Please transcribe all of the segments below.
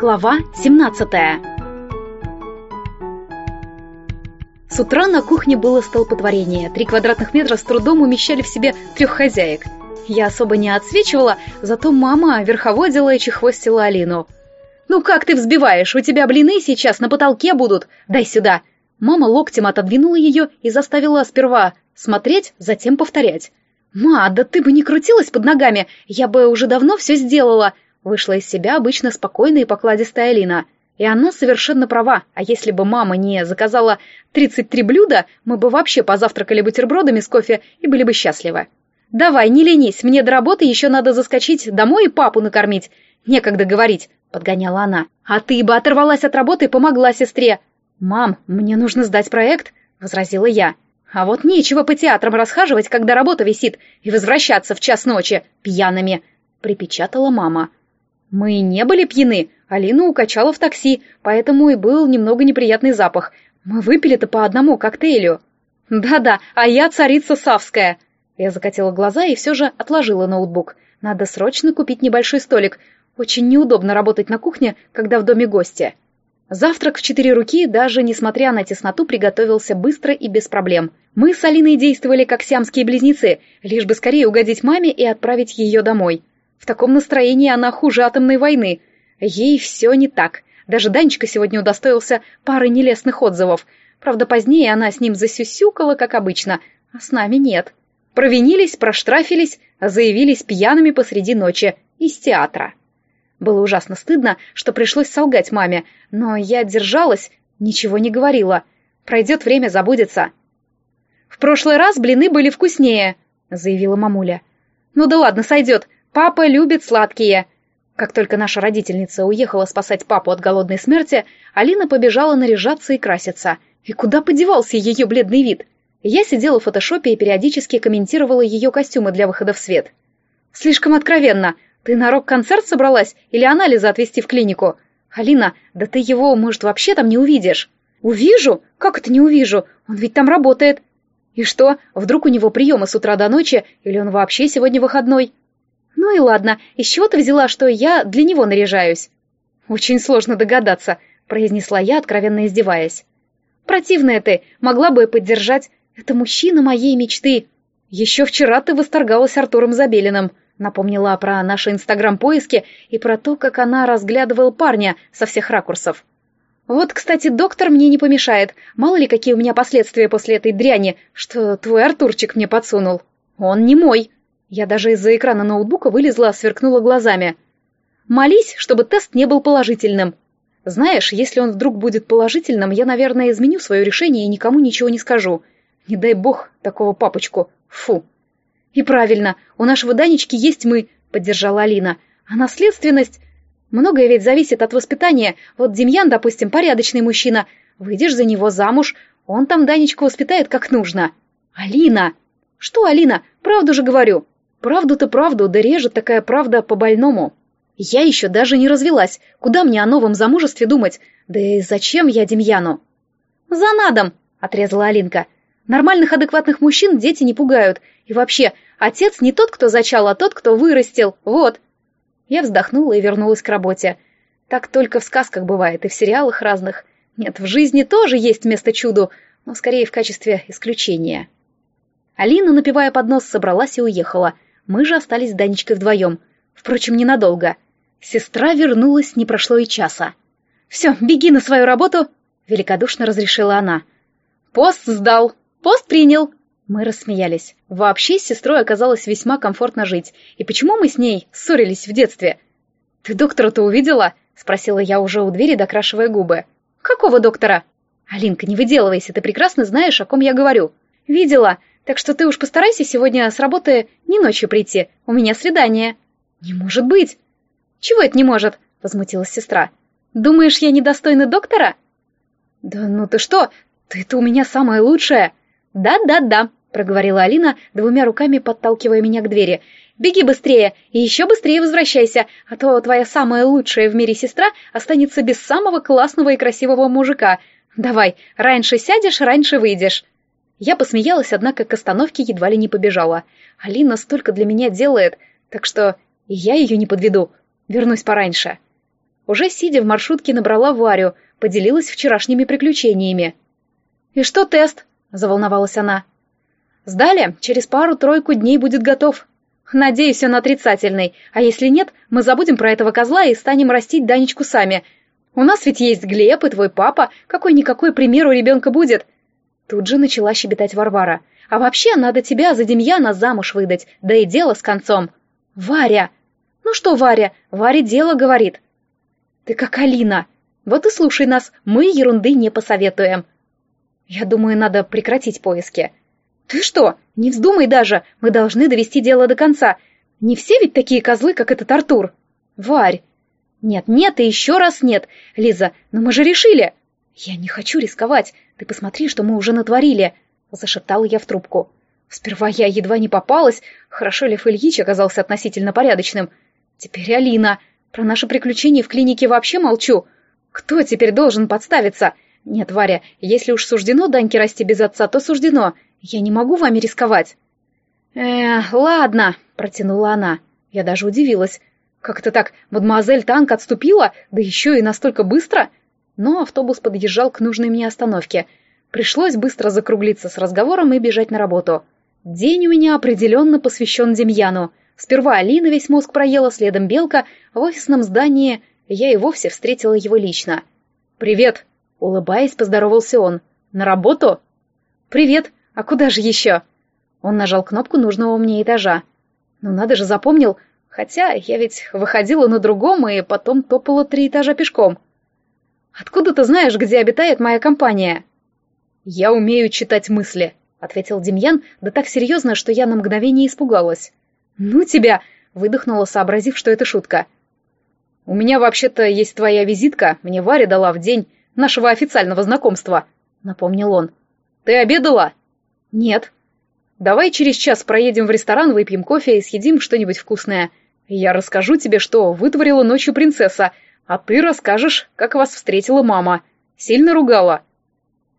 Глава 17 С утра на кухне было столпотворение. Три квадратных метра с трудом умещали в себе трех хозяек. Я особо не отсвечивала, зато мама верховодила и чехвостила Алину. «Ну как ты взбиваешь? У тебя блины сейчас на потолке будут. Дай сюда!» Мама локтем отодвинула ее и заставила сперва смотреть, затем повторять. «Ма, да ты бы не крутилась под ногами, я бы уже давно все сделала!» Вышла из себя обычно спокойная и покладистая Алина. И она совершенно права, а если бы мама не заказала 33 блюда, мы бы вообще позавтракали бутербродами с кофе и были бы счастливы. «Давай, не ленись, мне до работы еще надо заскочить домой и папу накормить. Некогда говорить», — подгоняла она. «А ты бы оторвалась от работы и помогла сестре». «Мам, мне нужно сдать проект», — возразила я. «А вот нечего по театрам расхаживать, когда работа висит, и возвращаться в час ночи пьяными», — припечатала мама. Мы не были пьяны. Алину укачала в такси, поэтому и был немного неприятный запах. Мы выпили-то по одному коктейлю. Да-да, а я царица Савская. Я закатила глаза и все же отложила ноутбук. Надо срочно купить небольшой столик. Очень неудобно работать на кухне, когда в доме гости. Завтрак в четыре руки, даже несмотря на тесноту, приготовился быстро и без проблем. Мы с Алиной действовали как сиамские близнецы, лишь бы скорее угодить маме и отправить ее домой. В таком настроении она хуже атомной войны. Ей все не так. Даже Данечка сегодня удостоился пары нелестных отзывов. Правда, позднее она с ним засюсюкала, как обычно, а с нами нет. Провинились, проштрафились, заявились пьяными посреди ночи из театра. Было ужасно стыдно, что пришлось солгать маме, но я держалась, ничего не говорила. Пройдет время, забудется. «В прошлый раз блины были вкуснее», — заявила мамуля. «Ну да ладно, сойдет. Папа любит сладкие. Как только наша родительница уехала спасать папу от голодной смерти, Алина побежала наряжаться и краситься. И куда подевался ее бледный вид? Я сидела в фотошопе и периодически комментировала ее костюмы для выхода в свет. «Слишком откровенно. Ты на рок-концерт собралась или анализы отвезти в клинику? Алина, да ты его, может, вообще там не увидишь?» «Увижу? Как это не увижу? Он ведь там работает». «И что, вдруг у него приемы с утра до ночи, или он вообще сегодня выходной?» «Ну и ладно, из чего ты взяла, что я для него наряжаюсь?» «Очень сложно догадаться», — произнесла я, откровенно издеваясь. «Противная ты, могла бы поддержать. Это мужчина моей мечты. Еще вчера ты восторгалась Артуром Забелиным», — напомнила про наши инстаграм-поиски и про то, как она разглядывала парня со всех ракурсов. «Вот, кстати, доктор мне не помешает. Мало ли, какие у меня последствия после этой дряни, что твой Артурчик мне подсунул. Он не мой», я даже из-за экрана ноутбука вылезла, сверкнула глазами. «Молись, чтобы тест не был положительным. Знаешь, если он вдруг будет положительным, я, наверное, изменю свое решение и никому ничего не скажу. Не дай бог такого папочку. Фу!» «И правильно, у нашего Данечки есть мы», — поддержала Алина. «А наследственность...» Многое ведь зависит от воспитания. Вот Демьян, допустим, порядочный мужчина. Выйдешь за него замуж, он там Данечку воспитает как нужно. Алина! Что, Алина? Правду же говорю. Правду-то правду, да режет такая правда по-больному. Я еще даже не развелась. Куда мне о новом замужестве думать? Да и зачем я Демьяну? За надом, отрезала Алинка. Нормальных адекватных мужчин дети не пугают. И вообще, отец не тот, кто зачал, а тот, кто вырастил. Вот. Я вздохнула и вернулась к работе. Так только в сказках бывает и в сериалах разных. Нет, в жизни тоже есть место чуду, но скорее в качестве исключения. Алина, напивая под нос, собралась и уехала — мы же остались с Данечкой вдвоем. Впрочем, ненадолго. Сестра вернулась, не прошло и часа. «Все, беги на свою работу!» — великодушно разрешила она. «Пост сдал! Пост принял!» Мы рассмеялись. Вообще с сестрой оказалось весьма комфортно жить. И почему мы с ней ссорились в детстве? «Ты доктора-то увидела?» — спросила я уже у двери, докрашивая губы. «Какого доктора?» «Алинка, не выделывайся, ты прекрасно знаешь, о ком я говорю». «Видела. Так что ты уж постарайся сегодня с работы не ночью прийти. У меня свидание». «Не может быть!» «Чего это не может?» — возмутилась сестра. «Думаешь, я недостойна доктора?» «Да ну ты что? Ты-то у меня самая лучшая!» «Да-да-да», — проговорила Алина, двумя руками подталкивая меня к двери. «Беги быстрее и еще быстрее возвращайся, а то твоя самая лучшая в мире сестра останется без самого классного и красивого мужика. Давай, раньше сядешь, раньше выйдешь». Я посмеялась, однако к остановке едва ли не побежала. Алина столько для меня делает, так что я ее не подведу. Вернусь пораньше. Уже сидя в маршрутке набрала Варю, поделилась вчерашними приключениями. «И что тест?» — заволновалась она. «Сдали, через пару-тройку дней будет готов. Надеюсь, он отрицательный, а если нет, мы забудем про этого козла и станем растить Данечку сами. У нас ведь есть Глеб и твой папа, какой-никакой пример у ребенка будет». Тут же начала щебетать Варвара. «А вообще, надо тебя за Демьяна замуж выдать, да и дело с концом». «Варя!» «Ну что, Варя, Варя дело говорит». «Ты как Алина. Вот и слушай нас, мы ерунды не посоветуем». «Я думаю, надо прекратить поиски». «Ты что? Не вздумай даже, мы должны довести дело до конца. Не все ведь такие козлы, как этот Артур». «Варь!» «Нет, нет и еще раз нет. Лиза, но мы же решили!» «Я не хочу рисковать. Ты посмотри, что мы уже натворили!» Зашептала я в трубку. Сперва я едва не попалась. Хорошо Лев Ильич оказался относительно порядочным. Теперь Алина. Про наши приключения в клинике вообще молчу. Кто теперь должен подставиться? Нет, Варя, если уж суждено Даньке расти без отца, то суждено. Я не могу вами рисковать. Э, ладно, протянула она. Я даже удивилась. Как это так, мадемуазель Танк отступила, да еще и настолько быстро? Но автобус подъезжал к нужной мне остановке. Пришлось быстро закруглиться с разговором и бежать на работу. День у меня определенно посвящен Демьяну. Сперва Алина весь мозг проела, следом Белка. В офисном здании я и вовсе встретила его лично. «Привет!» — улыбаясь, поздоровался он. «На работу?» «Привет! А куда же еще?» Он нажал кнопку нужного мне этажа. «Ну надо же, запомнил. Хотя я ведь выходила на другом и потом топала три этажа пешком». «Откуда ты знаешь, где обитает моя компания?» «Я умею читать мысли», — ответил Демьян, да так серьезно, что я на мгновение испугалась. «Ну тебя!» — выдохнула, сообразив, что это шутка. «У меня вообще-то есть твоя визитка, мне Варя дала в день нашего официального знакомства», — напомнил он. «Ты обедала?» «Нет». «Давай через час проедем в ресторан, выпьем кофе и съедим что-нибудь вкусное. Я расскажу тебе, что вытворила ночью принцесса, а ты расскажешь, как вас встретила мама. Сильно ругала?»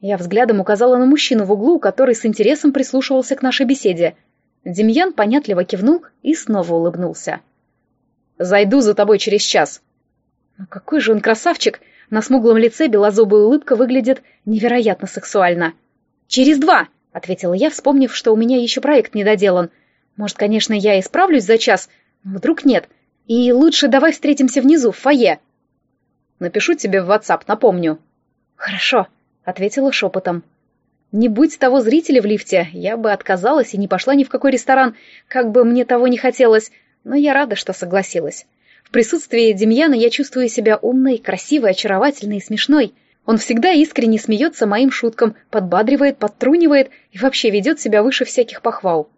Я взглядом указала на мужчину в углу, который с интересом прислушивался к нашей беседе — Демьян понятливо кивнул и снова улыбнулся. «Зайду за тобой через час». Ну какой же он красавчик! На смуглом лице белозубая улыбка выглядит невероятно сексуально. «Через два!» — ответила я, вспомнив, что у меня еще проект не доделан. «Может, конечно, я и справлюсь за час, но вдруг нет. И лучше давай встретимся внизу, в фойе». «Напишу тебе в WhatsApp, напомню». «Хорошо», — ответила шепотом. Не будь того зрителя в лифте, я бы отказалась и не пошла ни в какой ресторан, как бы мне того не хотелось, но я рада, что согласилась. В присутствии Демьяна я чувствую себя умной, красивой, очаровательной и смешной. Он всегда искренне смеется моим шуткам, подбадривает, подтрунивает и вообще ведет себя выше всяких похвал.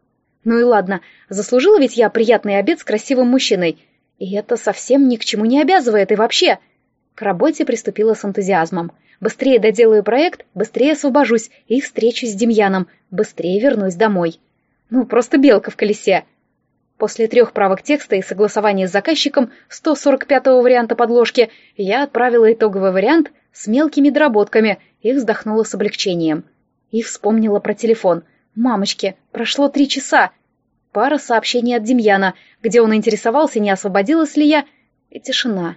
Ну и ладно, заслужила ведь я приятный обед с красивым мужчиной. И это совсем ни к чему не обязывает и вообще. К работе приступила с энтузиазмом. Быстрее доделаю проект, быстрее освобожусь и встречусь с Демьяном, быстрее вернусь домой. Ну, просто белка в колесе. После трех правок текста и согласования с заказчиком 145-го варианта подложки я отправила итоговый вариант с мелкими доработками и вздохнула с облегчением. И вспомнила про телефон. «Мамочки, прошло три часа!» Пара сообщений от Демьяна, где он интересовался, не освободилась ли я, и тишина.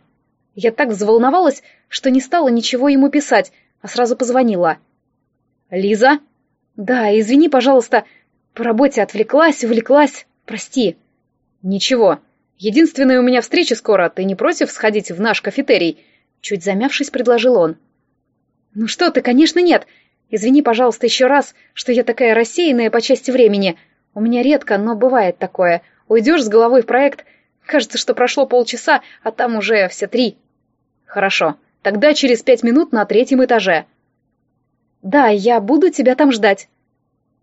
Я так взволновалась, что не стала ничего ему писать, а сразу позвонила. «Лиза?» «Да, извини, пожалуйста. По работе отвлеклась, увлеклась. Прости». «Ничего. Единственная у меня встреча скоро. Ты не против сходить в наш кафетерий?» Чуть замявшись, предложил он. «Ну что ты, конечно, нет. Извини, пожалуйста, еще раз, что я такая рассеянная по части времени. У меня редко, но бывает такое. Уйдешь с головой в проект, кажется, что прошло полчаса, а там уже все три». «Хорошо. Тогда через пять минут на третьем этаже». «Да, я буду тебя там ждать».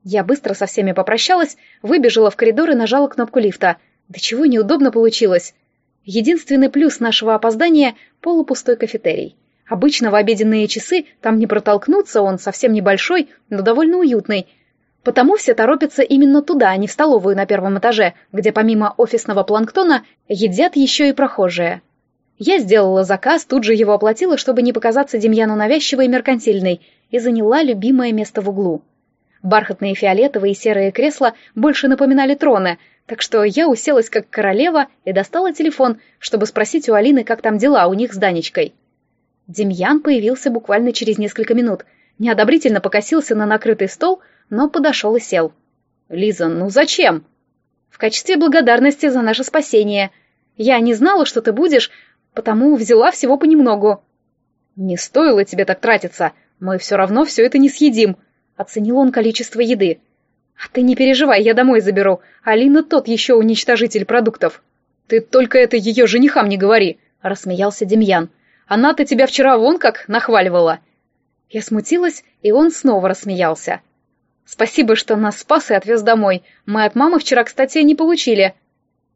Я быстро со всеми попрощалась, выбежала в коридор и нажала кнопку лифта. Да чего неудобно получилось. Единственный плюс нашего опоздания — полупустой кафетерий. Обычно в обеденные часы там не протолкнуться, он совсем небольшой, но довольно уютный. Потому все торопятся именно туда, а не в столовую на первом этаже, где помимо офисного планктона едят еще и прохожие. Я сделала заказ, тут же его оплатила, чтобы не показаться Демьяну навязчивой и меркантильной, и заняла любимое место в углу. Бархатные фиолетовые и серые кресла больше напоминали троны, так что я уселась как королева и достала телефон, чтобы спросить у Алины, как там дела у них с Данечкой. Демьян появился буквально через несколько минут, неодобрительно покосился на накрытый стол, но подошел и сел. «Лиза, ну зачем?» «В качестве благодарности за наше спасение. Я не знала, что ты будешь, потому взяла всего понемногу». «Не стоило тебе так тратиться, мы все равно все это не съедим», — оценил он количество еды. «А ты не переживай, я домой заберу. Алина тот еще уничтожитель продуктов». «Ты только это ее женихам не говори», — рассмеялся Демьян. «Она-то тебя вчера вон как нахваливала». Я смутилась, и он снова рассмеялся. «Спасибо, что нас спас и отвез домой. Мы от мамы вчера, кстати, не получили».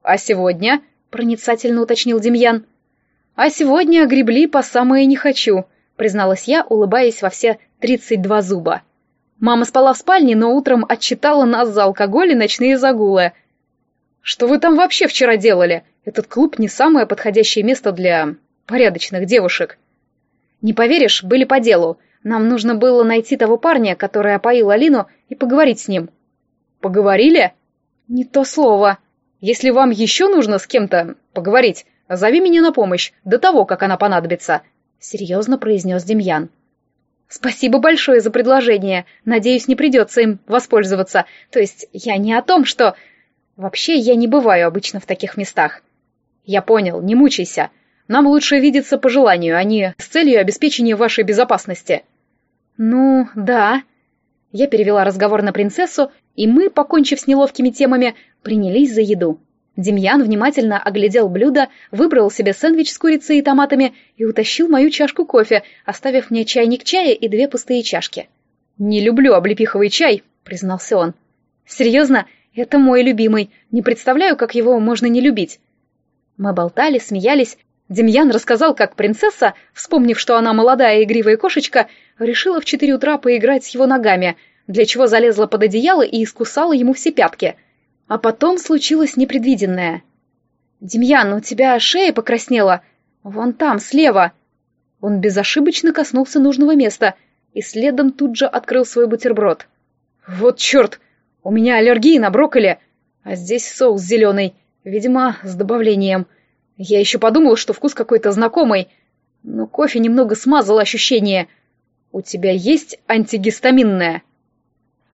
«А сегодня?» — проницательно уточнил Демьян. «А сегодня огребли по самое не хочу», — призналась я, улыбаясь во все тридцать два зуба. Мама спала в спальне, но утром отчитала нас за алкоголь и ночные загулы. Что вы там вообще вчера делали? Этот клуб не самое подходящее место для порядочных девушек. Не поверишь, были по делу. Нам нужно было найти того парня, который опоил Алину, и поговорить с ним. Поговорили? Не то слово. Если вам еще нужно с кем-то поговорить, зови меня на помощь, до того, как она понадобится, — серьезно произнес Демьян. «Спасибо большое за предложение. Надеюсь, не придется им воспользоваться. То есть я не о том, что... Вообще, я не бываю обычно в таких местах». «Я понял, не мучайся. Нам лучше видеться по желанию, а не с целью обеспечения вашей безопасности». «Ну, да». Я перевела разговор на принцессу, и мы, покончив с неловкими темами, принялись за еду. Демьян внимательно оглядел блюдо, выбрал себе сэндвич с курицей и томатами и утащил мою чашку кофе, оставив мне чайник чая и две пустые чашки. «Не люблю облепиховый чай», — признался он. «Серьезно? Это мой любимый. Не представляю, как его можно не любить». Мы болтали, смеялись. Демьян рассказал, как принцесса, вспомнив, что она молодая игривая кошечка, решила в четыре утра поиграть с его ногами, для чего залезла под одеяло и искусала ему все пятки — а потом случилось непредвиденное. «Демьян, у тебя шея покраснела. Вон там, слева». Он безошибочно коснулся нужного места и следом тут же открыл свой бутерброд. «Вот черт! У меня аллергия на брокколи, а здесь соус зеленый, видимо, с добавлением. Я еще подумал, что вкус какой-то знакомый, но кофе немного смазал ощущение. У тебя есть антигистаминное?»